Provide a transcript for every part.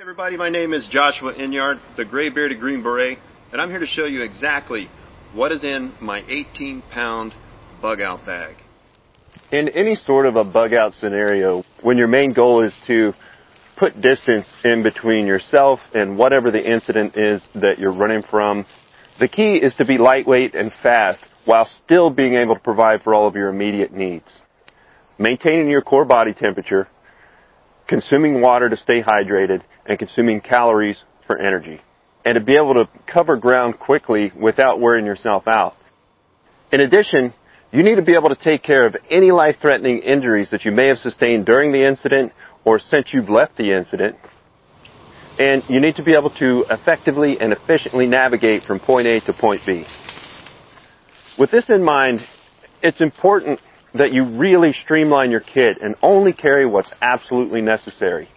everybody, my name is Joshua Enyart, the gray bearded Green Beret, and I'm here to show you exactly what is in my 18 pound bug out bag. In any sort of a bug out scenario, when your main goal is to put distance in between yourself and whatever the incident is that you're running from, the key is to be lightweight and fast while still being able to provide for all of your immediate needs. Maintaining your core body temperature, consuming water to stay hydrated, and consuming calories for energy. And to be able to cover ground quickly without wearing yourself out. In addition, you need to be able to take care of any life-threatening injuries that you may have sustained during the incident or since you've left the incident. And you need to be able to effectively and efficiently navigate from point A to point B. With this in mind, it's important that you really streamline your kit and only carry what's absolutely necessary,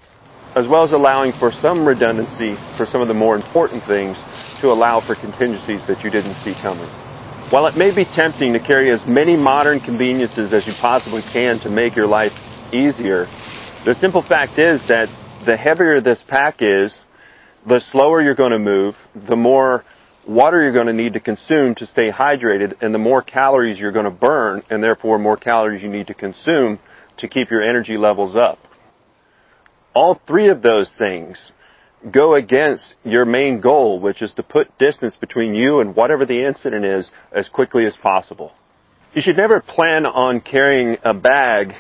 as well as allowing for some redundancy for some of the more important things to allow for contingencies that you didn't see coming. While it may be tempting to carry as many modern conveniences as you possibly can to make your life easier, the simple fact is that the heavier this pack is, the slower you're going to move, the more water you're going to need to consume to stay hydrated and the more calories you're going to burn and therefore more calories you need to consume to keep your energy levels up. All three of those things go against your main goal, which is to put distance between you and whatever the incident is as quickly as possible. You should never plan on carrying a bag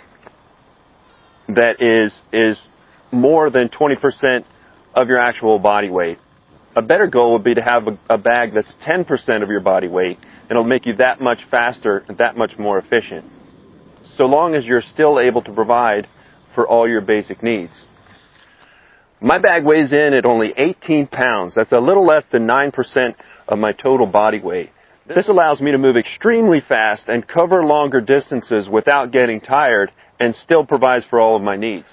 that is, is more than 20% of your actual body weight a better goal would be to have a, a bag that's 10% of your body weight, and it'll make you that much faster and that much more efficient. So long as you're still able to provide for all your basic needs. My bag weighs in at only 18 pounds. That's a little less than 9% of my total body weight. This allows me to move extremely fast and cover longer distances without getting tired and still provides for all of my needs.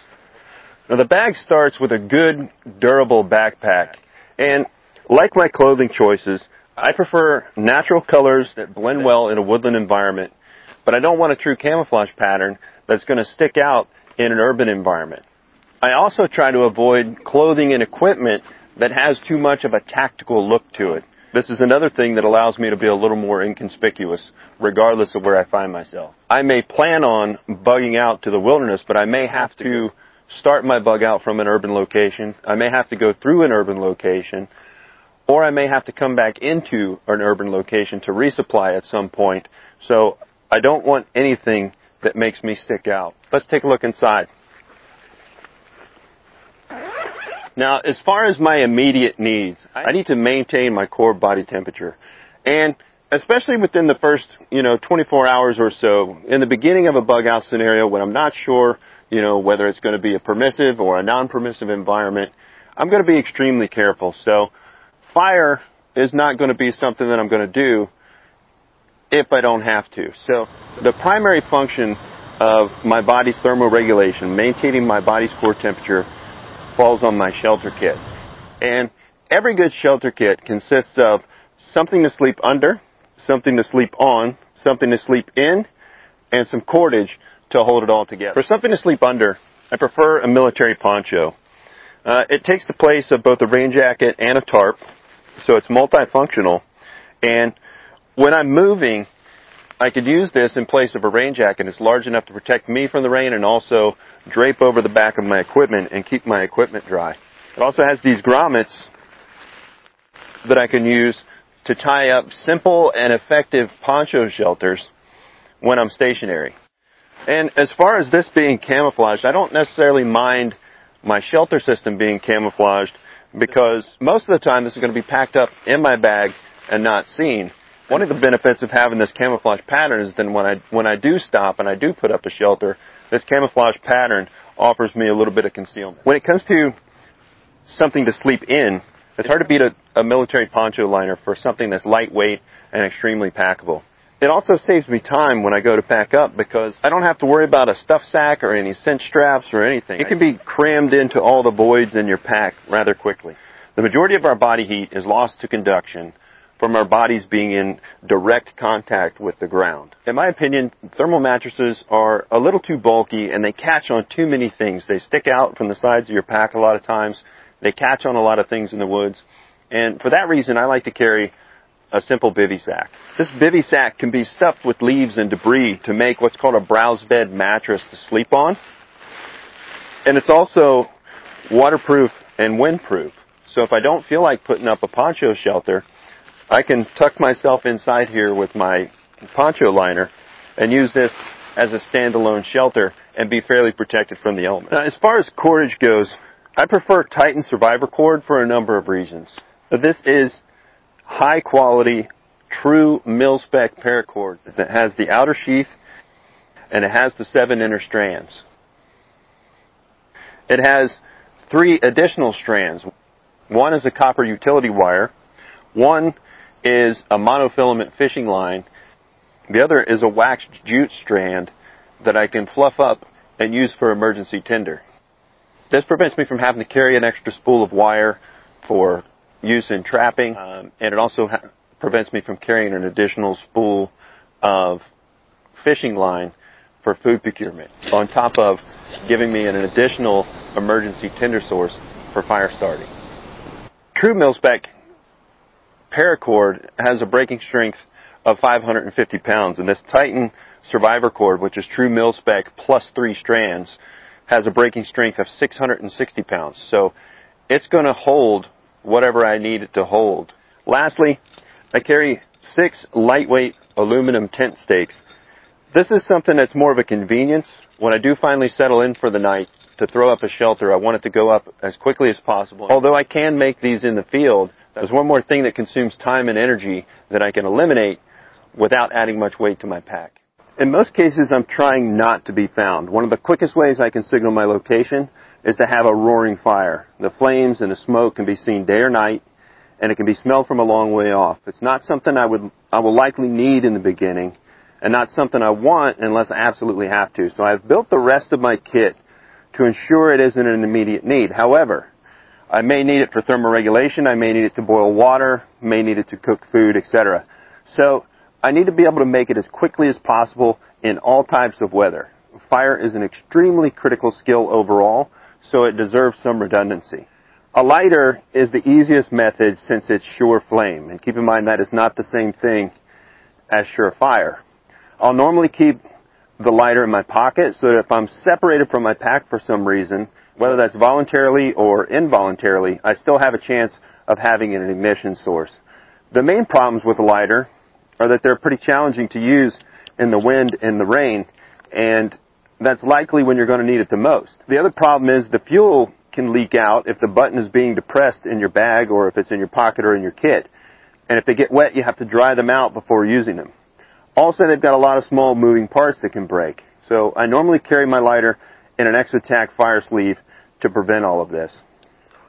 Now the bag starts with a good, durable backpack and like my clothing choices, I prefer natural colors that blend well in a woodland environment, but I don't want a true camouflage pattern that's going to stick out in an urban environment. I also try to avoid clothing and equipment that has too much of a tactical look to it. This is another thing that allows me to be a little more inconspicuous, regardless of where I find myself. I may plan on bugging out to the wilderness, but I may have to start my bug out from an urban location. I may have to go through an urban location, or I may have to come back into an urban location to resupply at some point. So I don't want anything that makes me stick out. Let's take a look inside. Now, as far as my immediate needs, I need to maintain my core body temperature. And especially within the first, you know, 24 hours or so, in the beginning of a bug out scenario when I'm not sure you know, whether it's going to be a permissive or a non-permissive environment, I'm going to be extremely careful. So fire is not going to be something that I'm going to do if I don't have to. So the primary function of my body's thermoregulation, maintaining my body's core temperature, falls on my shelter kit. And every good shelter kit consists of something to sleep under, something to sleep on, something to sleep in, and some cordage to hold it all together. For something to sleep under, I prefer a military poncho. Uh, it takes the place of both a rain jacket and a tarp, so it's multifunctional. And when I'm moving, I could use this in place of a rain jacket. It's large enough to protect me from the rain and also drape over the back of my equipment and keep my equipment dry. It also has these grommets that I can use to tie up simple and effective poncho shelters when I'm stationary. And as far as this being camouflaged, I don't necessarily mind my shelter system being camouflaged because most of the time this is going to be packed up in my bag and not seen. One of the benefits of having this camouflage pattern is then when I when I do stop and I do put up a shelter, this camouflage pattern offers me a little bit of concealment. When it comes to something to sleep in, it's hard to beat a, a military poncho liner for something that's lightweight and extremely packable. It also saves me time when I go to pack up because I don't have to worry about a stuff sack or any cinch straps or anything. It can be crammed into all the voids in your pack rather quickly. The majority of our body heat is lost to conduction from our bodies being in direct contact with the ground. In my opinion, thermal mattresses are a little too bulky and they catch on too many things. They stick out from the sides of your pack a lot of times They catch on a lot of things in the woods. And for that reason, I like to carry a simple bivy sack. This bivy sack can be stuffed with leaves and debris to make what's called a browse bed mattress to sleep on. And it's also waterproof and windproof. So if I don't feel like putting up a poncho shelter, I can tuck myself inside here with my poncho liner and use this as a standalone shelter and be fairly protected from the elements. Now, as far as cordage goes, I prefer Titan Survivor cord for a number of reasons. This is high quality, true mil spec paracord that has the outer sheath and it has the seven inner strands. It has three additional strands. One is a copper utility wire. One is a monofilament fishing line. The other is a waxed jute strand that I can fluff up and use for emergency tinder. This prevents me from having to carry an extra spool of wire for use in trapping, um, and it also ha- prevents me from carrying an additional spool of fishing line for food procurement, on top of giving me an additional emergency tinder source for fire starting. True mil-spec paracord has a breaking strength of 550 pounds, and this Titan Survivor cord, which is true mil-spec plus three strands, has a breaking strength of 660 pounds. So it's going to hold whatever I need it to hold. Lastly, I carry six lightweight aluminum tent stakes. This is something that's more of a convenience. When I do finally settle in for the night to throw up a shelter, I want it to go up as quickly as possible. Although I can make these in the field, there's one more thing that consumes time and energy that I can eliminate without adding much weight to my pack. In most cases, I'm trying not to be found. One of the quickest ways I can signal my location is to have a roaring fire. The flames and the smoke can be seen day or night, and it can be smelled from a long way off. It's not something I would, I will likely need in the beginning, and not something I want unless I absolutely have to. So I've built the rest of my kit to ensure it isn't an immediate need. However, I may need it for thermoregulation, I may need it to boil water, may need it to cook food, etc. So I need to be able to make it as quickly as possible in all types of weather. Fire is an extremely critical skill overall, so it deserves some redundancy. A lighter is the easiest method since it's sure flame, and keep in mind that is not the same thing as sure fire. I'll normally keep the lighter in my pocket so that if I'm separated from my pack for some reason, whether that's voluntarily or involuntarily, I still have a chance of having an ignition source. The main problems with a lighter are that they're pretty challenging to use in the wind and the rain, and that's likely when you're going to need it the most. The other problem is the fuel can leak out if the button is being depressed in your bag or if it's in your pocket or in your kit. And if they get wet, you have to dry them out before using them. Also, they've got a lot of small moving parts that can break. So I normally carry my lighter in an Exotac fire sleeve to prevent all of this.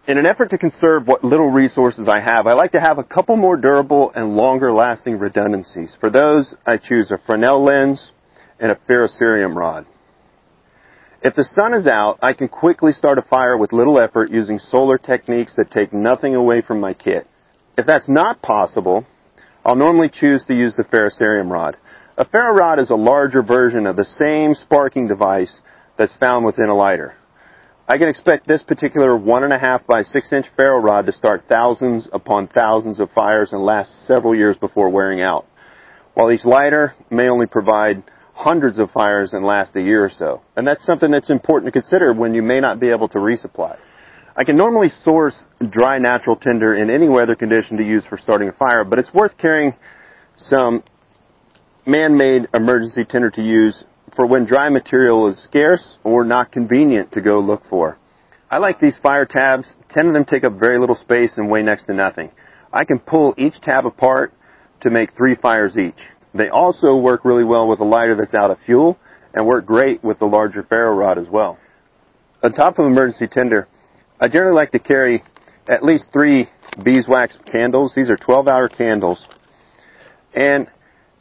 In an effort to conserve what little resources I have, I like to have a couple more durable and longer lasting redundancies. For those, I choose a Fresnel lens and a ferrocerium rod. If the sun is out, I can quickly start a fire with little effort using solar techniques that take nothing away from my kit. If that's not possible, I'll normally choose to use the ferrocerium rod. A ferro rod is a larger version of the same sparking device that's found within a lighter. I can expect this particular one and a half by six inch ferro rod to start thousands upon thousands of fires and last several years before wearing out. While each lighter may only provide hundreds of fires and last a year or so. And that's something that's important to consider when you may not be able to resupply. I can normally source dry natural tinder in any weather condition to use for starting a fire, but it's worth carrying some man-made emergency tinder to use for when dry material is scarce or not convenient to go look for. I like these fire tabs. Ten of them take up very little space and weigh next to nothing. I can pull each tab apart to make three fires each. They also work really well with a lighter that's out of fuel and work great with the larger ferro rod as well. On top of emergency tinder, I generally like to carry at least three beeswax candles. These are 12 hour candles. And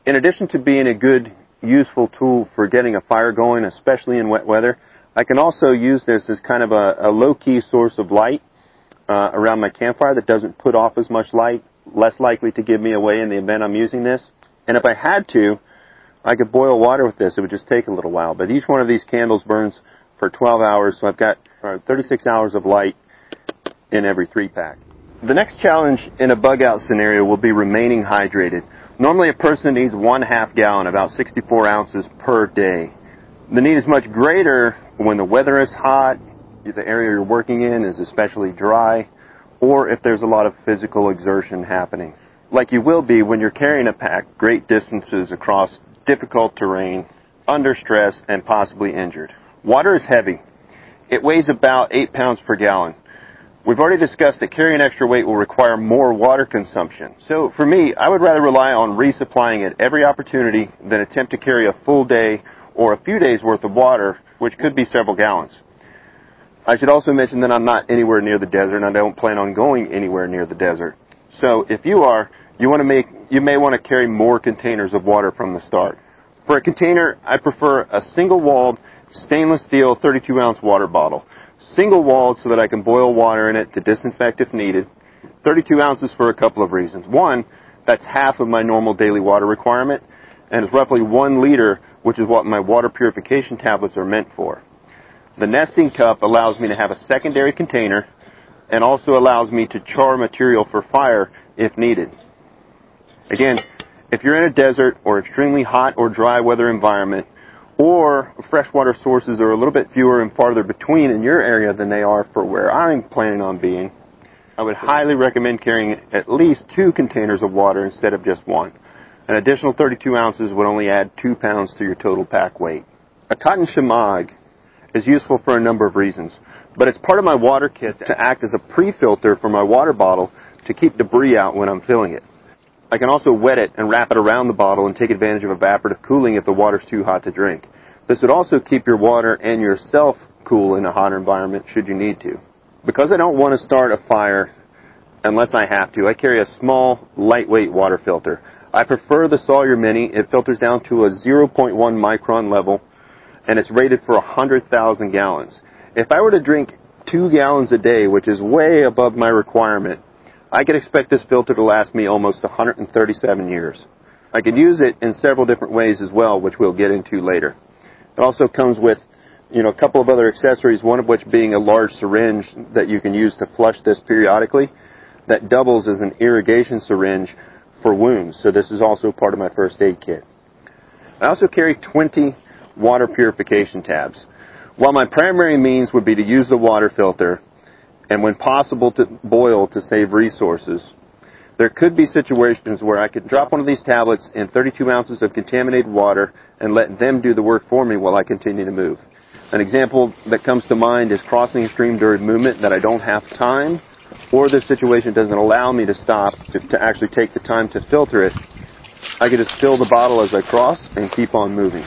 in addition to being a good useful tool for getting a fire going, especially in wet weather. I can also use this as kind of a, a low-key source of light uh, around my campfire that doesn't put off as much light, less likely to give me away in the event I'm using this. And if I had to, I could boil water with this. It would just take a little while. But each one of these candles burns for 12 hours, so I've got uh, 36 hours of light in every three pack. The next challenge in a bug out scenario will be remaining hydrated. Normally a person needs one half gallon, about 64 ounces per day. The need is much greater when the weather is hot, the area you're working in is especially dry, or if there's a lot of physical exertion happening. Like you will be when you're carrying a pack great distances across difficult terrain, under stress, and possibly injured. Water is heavy. It weighs about 8 pounds per gallon. We've already discussed that carrying extra weight will require more water consumption. So for me, I would rather rely on resupplying at every opportunity than attempt to carry a full day or a few days worth of water, which could be several gallons. I should also mention that I'm not anywhere near the desert and I don't plan on going anywhere near the desert. So if you are, you want to make, you may want to carry more containers of water from the start. For a container, I prefer a single walled stainless steel 32 ounce water bottle single walled so that I can boil water in it to disinfect if needed. 32 ounces for a couple of reasons. One, that's half of my normal daily water requirement, and it's roughly one liter, which is what my water purification tablets are meant for. The nesting cup allows me to have a secondary container and also allows me to char material for fire if needed. Again, if you're in a desert or extremely hot or dry weather environment, or freshwater sources are a little bit fewer and farther between in your area than they are for where I'm planning on being, I would highly recommend carrying at least two containers of water instead of just one. An additional 32 ounces would only add two pounds to your total pack weight. A cotton shemagh is useful for a number of reasons, but it's part of my water kit to act as a pre-filter for my water bottle to keep debris out when I'm filling it. I can also wet it and wrap it around the bottle and take advantage of evaporative cooling if the water's too hot to drink. This would also keep your water and yourself cool in a hotter environment should you need to. Because I don't want to start a fire unless I have to, I carry a small, lightweight water filter. I prefer the Sawyer Mini. It filters down to a 0.1 micron level and it's rated for 100,000 gallons. If I were to drink two gallons a day, which is way above my requirement, I could expect this filter to last me almost 137 years. I could use it in several different ways as well, which we'll get into later. It also comes with, you know, a couple of other accessories, one of which being a large syringe that you can use to flush this periodically that doubles as an irrigation syringe for wounds. So this is also part of my first aid kit. I also carry 20 water purification tabs. While my primary means would be to use the water filter, and when possible to boil to save resources. There could be situations where I could drop one of these tablets in 32 ounces of contaminated water and let them do the work for me while I continue to move. An example that comes to mind is crossing a stream during movement that I don't have time or the situation doesn't allow me to stop to, to actually take the time to filter it. I can just fill the bottle as I cross and keep on moving.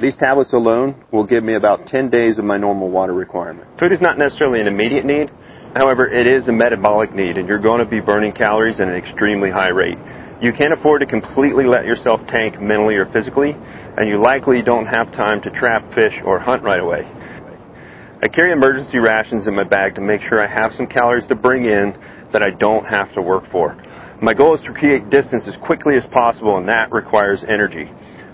These tablets alone will give me about 10 days of my normal water requirement. Food is not necessarily an immediate need, However, it is a metabolic need, and you're going to be burning calories at an extremely high rate. You can't afford to completely let yourself tank mentally or physically, and you likely don't have time to trap fish or hunt right away. I carry emergency rations in my bag to make sure I have some calories to bring in that I don't have to work for. My goal is to create distance as quickly as possible, and that requires energy.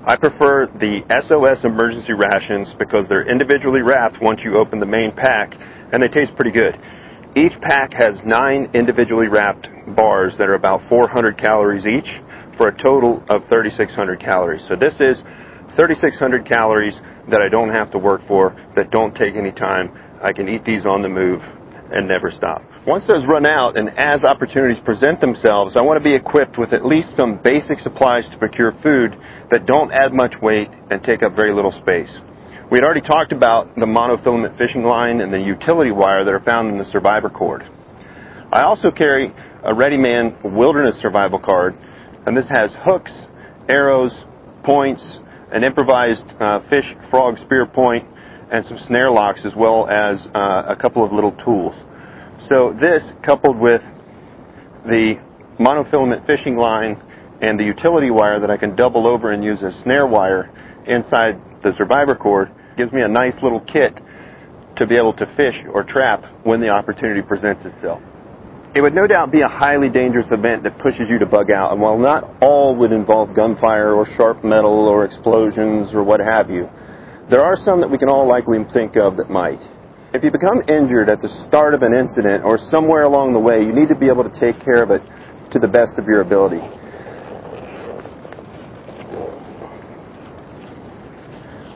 I prefer the SOS emergency rations because they're individually wrapped once you open the main pack, and they taste pretty good. Each pack has nine individually wrapped bars that are about 400 calories each for a total of 3,600 calories. So this is 3,600 calories that I don't have to work for, that don't take any time. I can eat these on the move and never stop. Once those run out and as opportunities present themselves, I want to be equipped with at least some basic supplies to procure food that don't add much weight and take up very little space. We had already talked about the monofilament fishing line and the utility wire that are found in the survivor cord. I also carry a Ready-Man Wilderness Survival Card, and this has hooks, arrows, points, an improvised uh, fish frog spear point, and some snare locks, as well as uh, a couple of little tools. So this, coupled with the monofilament fishing line and the utility wire that I can double over and use as snare wire inside the survivor cord gives me a nice little kit to be able to fish or trap when the opportunity presents itself. It would no doubt be a highly dangerous event that pushes you to bug out, and while not all would involve gunfire or sharp metal or explosions or what have you, there are some that we can all likely think of that might. If you become injured at the start of an incident or somewhere along the way, you need to be able to take care of it to the best of your ability.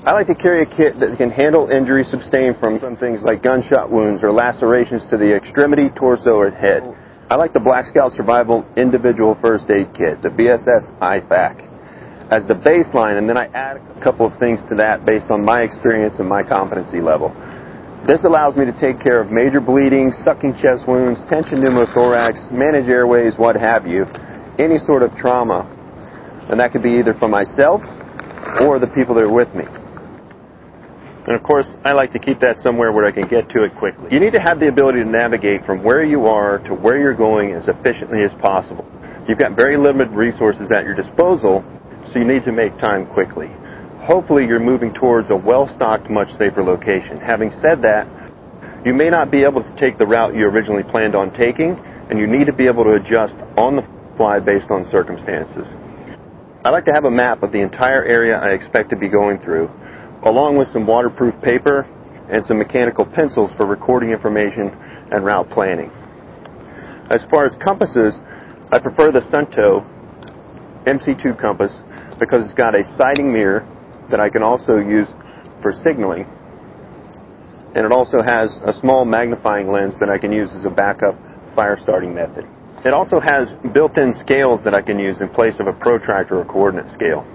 I like to carry a kit that can handle injuries sustained from, from things like gunshot wounds or lacerations to the extremity, torso, or head. I like the Black Scout Survival Individual First Aid Kit, the BSS IFAK, as the baseline, and then I add a couple of things to that based on my experience and my competency level. This allows me to take care of major bleeding, sucking chest wounds, tension pneumothorax, manage airways, what have you, any sort of trauma. And that could be either for myself or the people that are with me. And of course, I like to keep that somewhere where I can get to it quickly. You need to have the ability to navigate from where you are to where you're going as efficiently as possible. You've got very limited resources at your disposal, so you need to make time quickly hopefully you're moving towards a well-stocked, much safer location. Having said that, you may not be able to take the route you originally planned on taking, and you need to be able to adjust on the fly based on circumstances. I like to have a map of the entire area I expect to be going through, along with some waterproof paper and some mechanical pencils for recording information and route planning. As far as compasses, I prefer the Suunto MC2 compass because it's got a sighting mirror that I can also use for signaling. And it also has a small magnifying lens that I can use as a backup fire starting method. It also has built-in scales that I can use in place of a protractor or coordinate scale.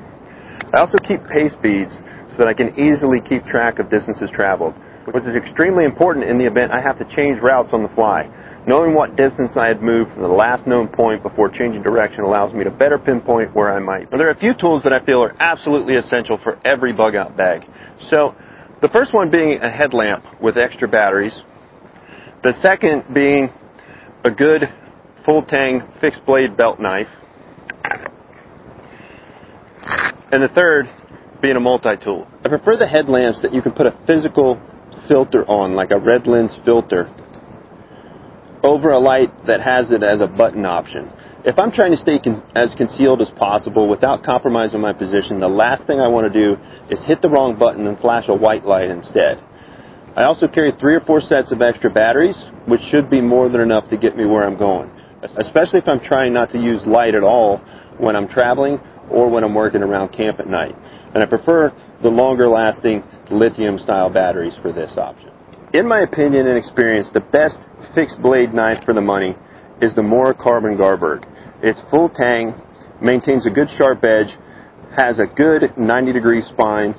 I also keep pace beads so that I can easily keep track of distances traveled, which is extremely important in the event I have to change routes on the fly. Knowing what distance I had moved from the last known point before changing direction allows me to better pinpoint where I might. Now, there are a few tools that I feel are absolutely essential for every bug out bag. So, the first one being a headlamp with extra batteries. The second being a good full tang fixed blade belt knife. And the third being a multi-tool. I prefer the headlamps that you can put a physical filter on, like a red lens filter, over a light that has it as a button option. If I'm trying to stay con- as concealed as possible without compromising my position, the last thing I want to do is hit the wrong button and flash a white light instead. I also carry three or four sets of extra batteries, which should be more than enough to get me where I'm going, especially if I'm trying not to use light at all when I'm traveling or when I'm working around camp at night. And I prefer the longer lasting lithium style batteries for this option. In my opinion and experience, the best fixed blade knife for the money is the Mora Carbon Garberg. It's full tang, maintains a good sharp edge, has a good 90 degree spine,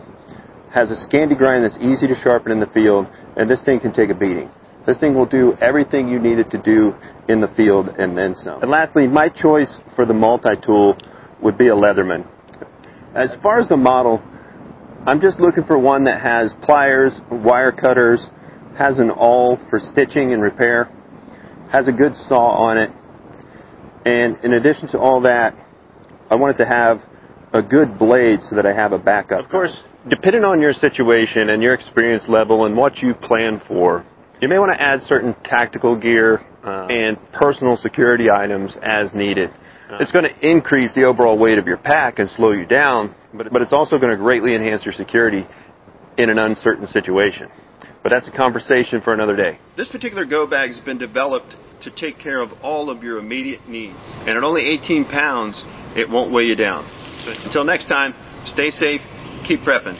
has a Scandi grind that's easy to sharpen in the field, and this thing can take a beating. This thing will do everything you need it to do in the field and then some. And lastly, my choice for the multi-tool would be a Leatherman. As far as the model, I'm just looking for one that has pliers, wire cutters, has an awl for stitching and repair, has a good saw on it, and in addition to all that, I wanted to have a good blade so that I have a backup. Of course, depending on your situation and your experience level and what you plan for, you may want to add certain tactical gear uh, and personal security items as needed. Uh-huh. It's going to increase the overall weight of your pack and slow you down, but, but it's also going to greatly enhance your security in an uncertain situation. But that's a conversation for another day. This particular go bag has been developed to take care of all of your immediate needs. And at only 18 pounds, it won't weigh you down. Until next time, stay safe, keep prepping.